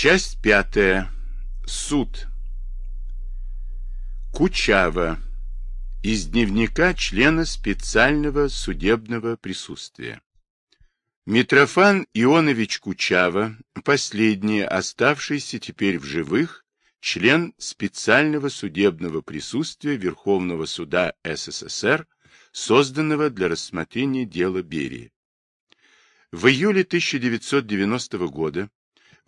Часть пятая. Суд. Кучава. Из дневника члена специального судебного присутствия. Митрофан Ионович Кучава, последний оставшийся теперь в живых, член специального судебного присутствия Верховного суда СССР, созданного для рассмотрения дела Берии. В июле 1990 года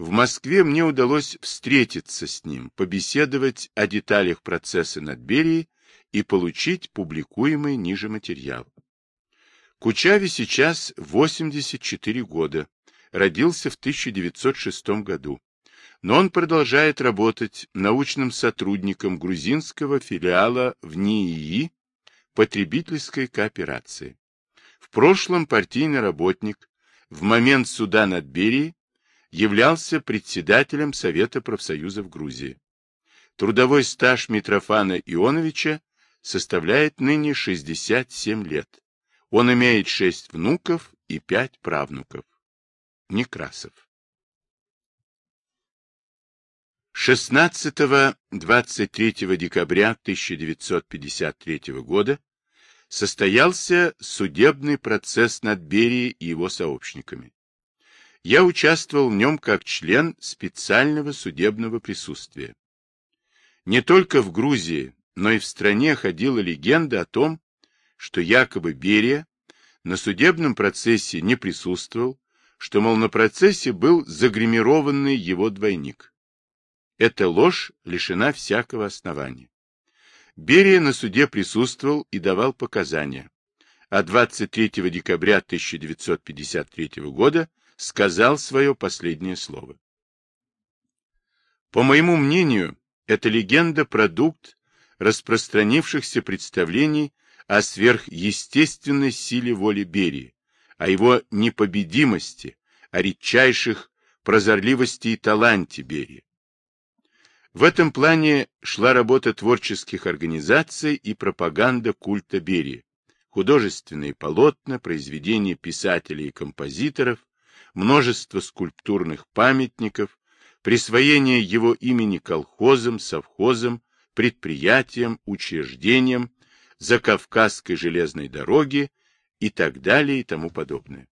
в Москве мне удалось встретиться с ним, побеседовать о деталях процесса над Берией и получить публикуемый ниже материал. Кучаве сейчас 84 года, родился в 1906 году, но он продолжает работать научным сотрудником грузинского филиала в НИИ потребительской кооперации. В прошлом партийный работник, в момент суда над Берией являлся председателем Совета профсоюзов Грузии. Трудовой стаж Митрофана Ионовича составляет ныне 67 лет. Он имеет 6 внуков и 5 правнуков. Некрасов. 16-23 декабря 1953 года состоялся судебный процесс над Берией и его сообщниками. Я участвовал в нем как член специального судебного присутствия. Не только в Грузии, но и в стране ходила легенда о том, что якобы Берия на судебном процессе не присутствовал, что, мол, на процессе был загримированный его двойник. Эта ложь лишена всякого основания. Берия на суде присутствовал и давал показания, а 23 декабря 1953 года сказал свое последнее слово. По моему мнению, эта легенда – продукт распространившихся представлений о сверхъестественной силе воли Берии, о его непобедимости, о редчайших прозорливости и таланте Берии. В этом плане шла работа творческих организаций и пропаганда культа Берии, художественные полотна, произведения писателей и композиторов, множество скульптурных памятников, присвоение его имени колхозам, совхозам, предприятиям, учреждениям, Закавказской железной дороги и так далее и тому подобное.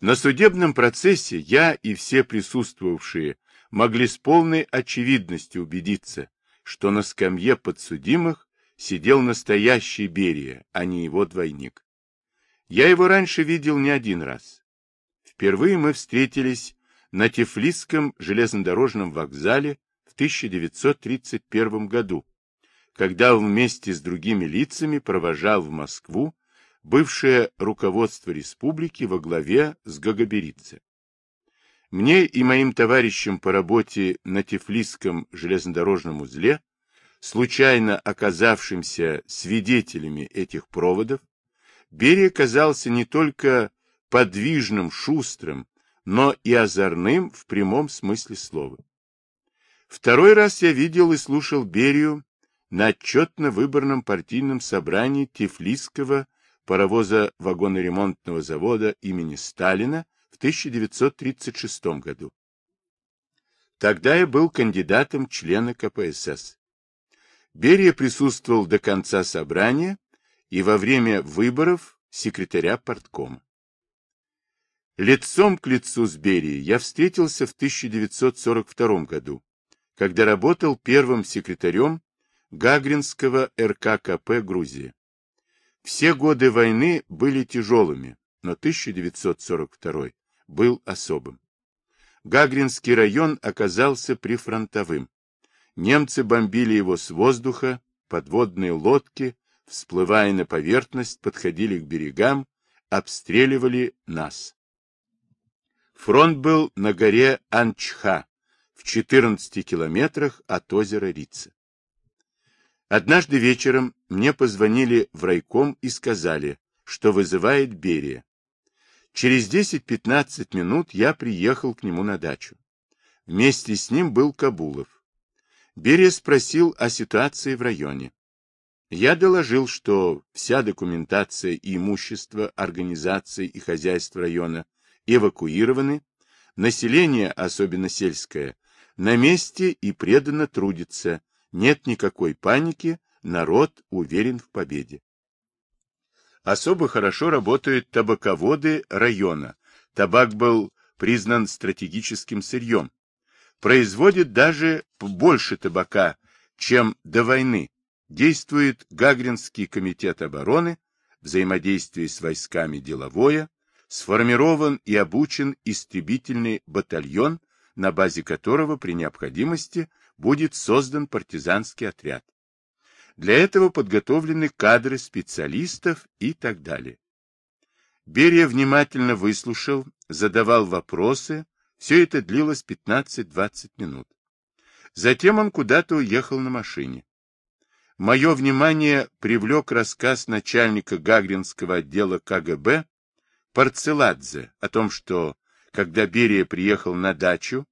На судебном процессе я и все присутствовавшие могли с полной очевидностью убедиться, что на скамье подсудимых сидел настоящий Берия, а не его двойник. Я его раньше видел не один раз. Впервые мы встретились на Тифлисском железнодорожном вокзале в 1931 году, когда вместе с другими лицами провожал в Москву бывшее руководство республики во главе с Гагаберидзе. Мне и моим товарищам по работе на Тифлисском железнодорожном узле, случайно оказавшимся свидетелями этих проводов, Берия казался не только подвижным, шустрым, но и озорным в прямом смысле слова. Второй раз я видел и слушал Берию на отчетно-выборном партийном собрании Тифлисского паровоза-вагоноремонтного завода имени Сталина в 1936 году. Тогда я был кандидатом члена КПСС. Берия присутствовал до конца собрания и во время выборов секретаря парткома. Лицом к лицу с Берией я встретился в 1942 году, когда работал первым секретарем Гагринского РККП Грузии. Все годы войны были тяжелыми, но 1942 был особым. Гагринский район оказался прифронтовым. Немцы бомбили его с воздуха, подводные лодки, всплывая на поверхность, подходили к берегам, обстреливали нас. Фронт был на горе Анчха, в 14 километрах от озера Рица. Однажды вечером мне позвонили в райком и сказали, что вызывает Берия. Через 10-15 минут я приехал к нему на дачу. Вместе с ним был Кабулов. Берия спросил о ситуации в районе. Я доложил, что вся документация и имущество организации и хозяйств района эвакуированы, Население, особенно сельское, на месте и преданно трудится, нет никакой паники, народ уверен в победе. Особо хорошо работают табаководы района. Табак был признан стратегическим сырьем. Производит даже больше табака, чем до войны. Действует Гагринский комитет обороны, взаимодействие с войсками деловое, сформирован и обучен истребительный батальон, на базе которого при необходимости будет создан партизанский отряд. Для этого подготовлены кадры специалистов и так далее. Берия внимательно выслушал, задавал вопросы, все это длилось 15-20 минут. Затем он куда-то уехал на машине. Мое внимание привлек рассказ начальника Гагринского отдела КГБ Парцеладзе о том, что, когда Берия приехал на дачу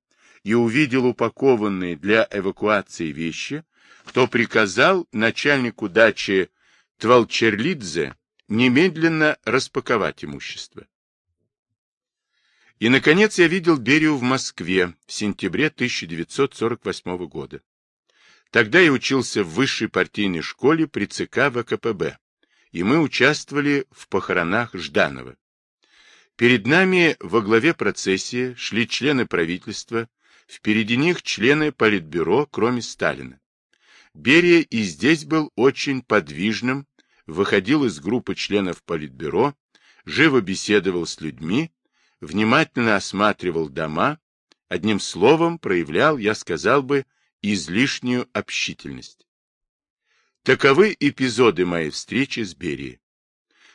и увидел упакованные для эвакуации вещи, то приказал начальнику дачи Твалчерлидзе немедленно распаковать имущество. И, наконец, я видел Берию в Москве в сентябре 1948 года. Тогда я учился в высшей партийной школе при ЦК ВКПБ, и мы участвовали в похоронах Жданова. Перед нами во главе процессии шли члены правительства, впереди них члены Политбюро, кроме Сталина. Берия и здесь был очень подвижным, выходил из группы членов Политбюро, живо беседовал с людьми, внимательно осматривал дома, одним словом проявлял, я сказал бы, излишнюю общительность. Таковы эпизоды моей встречи с Берией.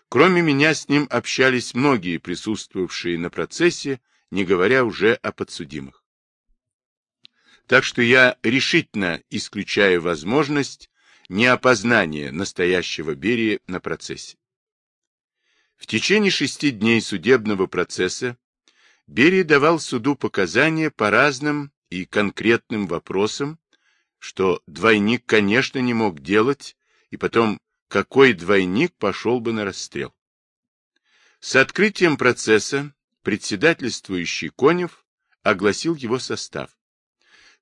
Кроме меня с ним общались многие присутствовавшие на процессе, не говоря уже о подсудимых. Так что я решительно исключаю возможность неопознания настоящего Берии на процессе. В течение шести дней судебного процесса Берия давал суду показания по разным и конкретным вопросам, что двойник, конечно, не мог делать, и потом, какой двойник пошел бы на расстрел. С открытием процесса председательствующий Конев огласил его состав.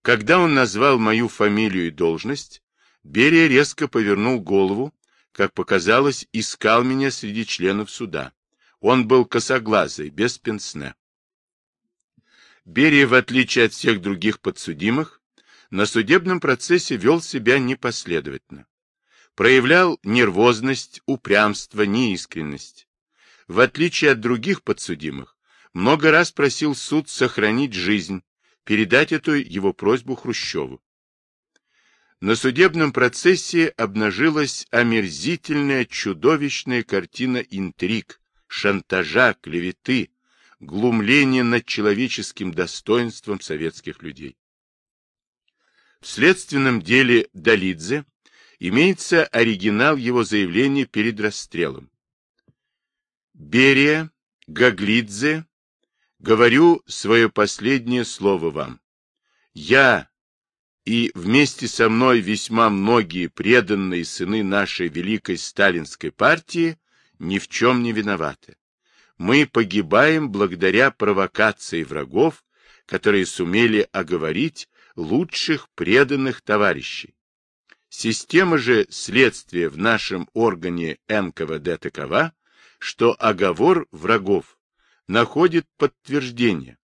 Когда он назвал мою фамилию и должность, Берия резко повернул голову, как показалось, искал меня среди членов суда. Он был косоглазый, без пенсне. Берия, в отличие от всех других подсудимых, на судебном процессе вел себя непоследовательно. Проявлял нервозность, упрямство, неискренность. В отличие от других подсудимых, много раз просил суд сохранить жизнь, передать эту его просьбу Хрущеву. На судебном процессе обнажилась омерзительная, чудовищная картина интриг, шантажа, клеветы, глумление над человеческим достоинством советских людей. В следственном деле Долидзе имеется оригинал его заявления перед расстрелом. Берия, Гаглидзе, говорю свое последнее слово вам. Я и вместе со мной весьма многие преданные сыны нашей великой сталинской партии ни в чем не виноваты мы погибаем благодаря провокации врагов, которые сумели оговорить лучших преданных товарищей. Система же следствия в нашем органе НКВД такова, что оговор врагов находит подтверждение.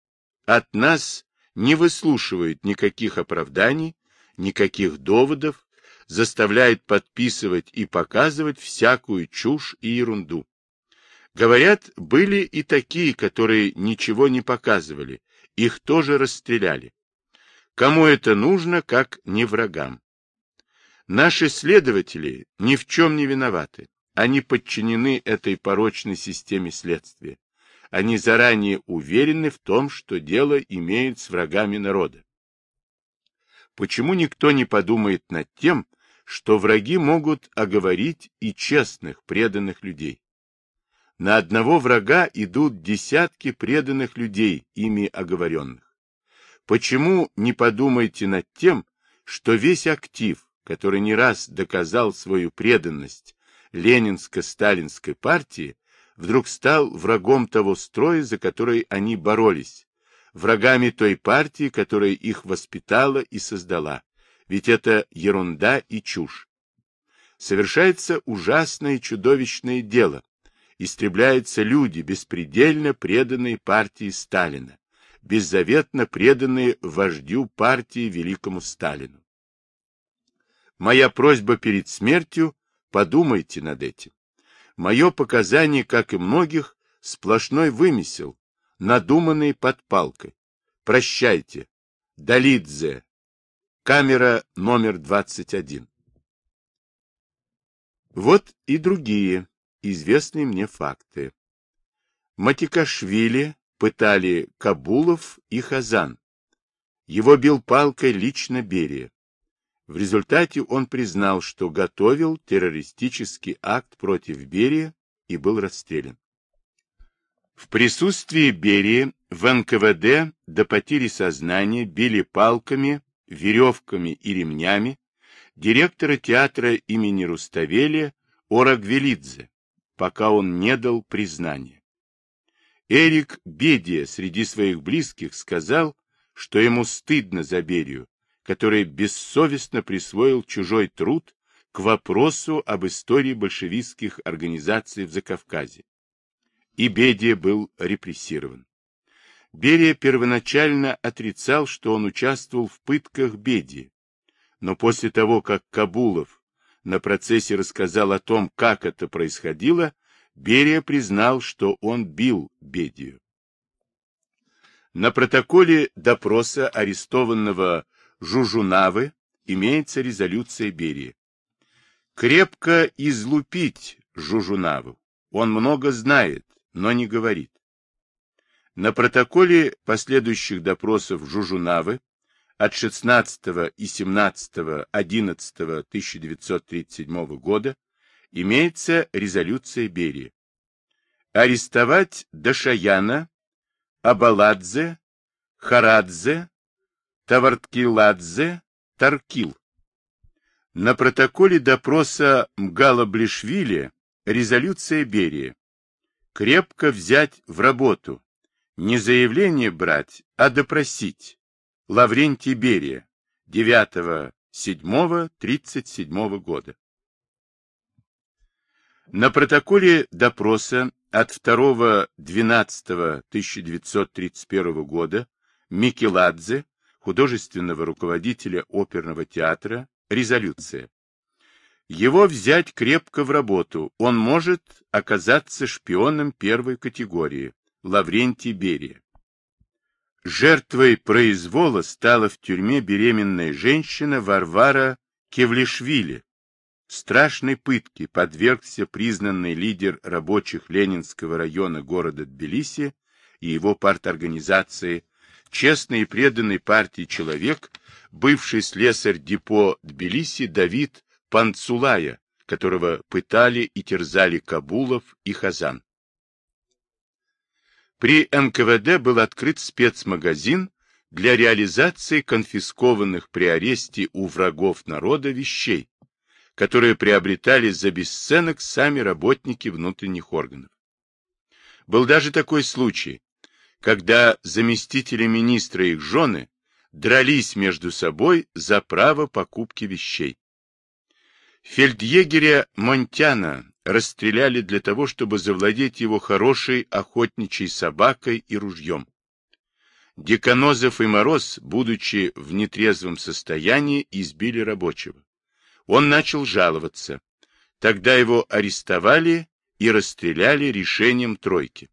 От нас не выслушивают никаких оправданий, никаких доводов, заставляют подписывать и показывать всякую чушь и ерунду. Говорят, были и такие, которые ничего не показывали, их тоже расстреляли. Кому это нужно, как не врагам? Наши следователи ни в чем не виноваты. Они подчинены этой порочной системе следствия. Они заранее уверены в том, что дело имеют с врагами народа. Почему никто не подумает над тем, что враги могут оговорить и честных, преданных людей? На одного врага идут десятки преданных людей, ими оговоренных. Почему не подумайте над тем, что весь актив, который не раз доказал свою преданность Ленинско-Сталинской партии, вдруг стал врагом того строя, за который они боролись, врагами той партии, которая их воспитала и создала. Ведь это ерунда и чушь. Совершается ужасное и чудовищное дело. Истребляются люди, беспредельно преданные партии Сталина, беззаветно преданные вождю партии великому Сталину. Моя просьба перед смертью – подумайте над этим. Мое показание, как и многих, сплошной вымысел, надуманный под палкой. Прощайте. Далидзе. Камера номер 21. Вот и другие известные мне факты. Матикашвили пытали Кабулов и Хазан. Его бил палкой лично Берия. В результате он признал, что готовил террористический акт против Берия и был расстрелян. В присутствии Берии в НКВД до потери сознания били палками, веревками и ремнями директора театра имени Руставели Орагвелидзе, пока он не дал признания. Эрик Бедия среди своих близких сказал, что ему стыдно за Берию, который бессовестно присвоил чужой труд к вопросу об истории большевистских организаций в Закавказье. И Бедия был репрессирован. Берия первоначально отрицал, что он участвовал в пытках Бедии, но после того, как Кабулов на процессе рассказал о том, как это происходило, Берия признал, что он бил Бедию. На протоколе допроса арестованного Жужунавы имеется резолюция Берии. Крепко излупить Жужунаву. Он много знает, но не говорит. На протоколе последующих допросов Жужунавы от 16 и 17 11 1937 года имеется резолюция Берии. Арестовать Дашаяна, Абаладзе, Харадзе, Таварткиладзе, Таркил. На протоколе допроса Мгала Блишвили резолюция Берии. Крепко взять в работу. Не заявление брать, а допросить. Лаврентий Берия. 9.7.37 года. На протоколе допроса от 2.12.1931 года Микеладзе художественного руководителя оперного театра, резолюция. Его взять крепко в работу, он может оказаться шпионом первой категории, Лаврентий Берия. Жертвой произвола стала в тюрьме беременная женщина Варвара Кевлишвили. Страшной пытке подвергся признанный лидер рабочих Ленинского района города Тбилиси и его парторганизации честный и преданный партии человек, бывший слесарь депо Тбилиси Давид Панцулая, которого пытали и терзали Кабулов и Хазан. При НКВД был открыт спецмагазин для реализации конфискованных при аресте у врагов народа вещей, которые приобретали за бесценок сами работники внутренних органов. Был даже такой случай, когда заместители министра и их жены дрались между собой за право покупки вещей. Фельдъегеря Монтяна расстреляли для того, чтобы завладеть его хорошей охотничьей собакой и ружьем. Деканозов и Мороз, будучи в нетрезвом состоянии, избили рабочего. Он начал жаловаться. Тогда его арестовали и расстреляли решением тройки.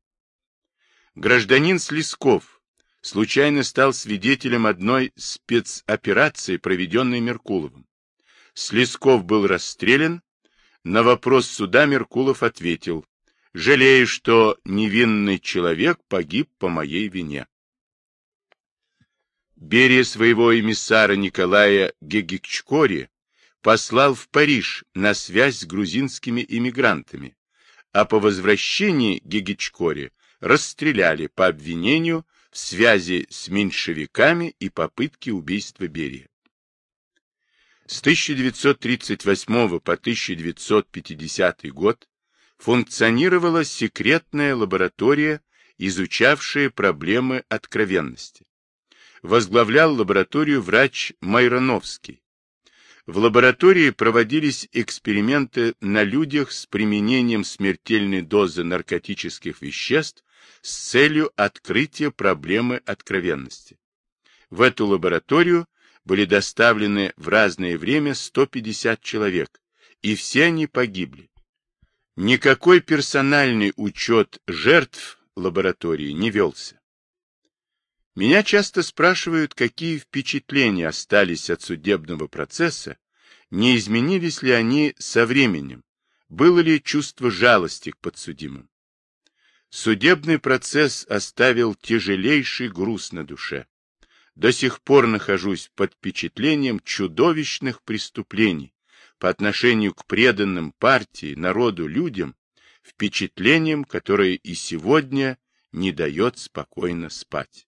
Гражданин Слесков случайно стал свидетелем одной спецоперации, проведенной Меркуловым. Слесков был расстрелян. На вопрос суда Меркулов ответил, «Жалею, что невинный человек погиб по моей вине». Берия своего эмиссара Николая Гегикчкори послал в Париж на связь с грузинскими иммигрантами, а по возвращении Гегичкори расстреляли по обвинению в связи с меньшевиками и попытке убийства Берия. С 1938 по 1950 год функционировала секретная лаборатория изучавшие проблемы откровенности. Возглавлял лабораторию врач Майроновский. В лаборатории проводились эксперименты на людях с применением смертельной дозы наркотических веществ с целью открытия проблемы откровенности. В эту лабораторию были доставлены в разное время 150 человек, и все они погибли. Никакой персональный учет жертв лаборатории не велся. Меня часто спрашивают, какие впечатления остались от судебного процесса, не изменились ли они со временем, было ли чувство жалости к подсудимым. Судебный процесс оставил тяжелейший груз на душе. До сих пор нахожусь под впечатлением чудовищных преступлений по отношению к преданным партии, народу, людям, впечатлением, которое и сегодня не дает спокойно спать.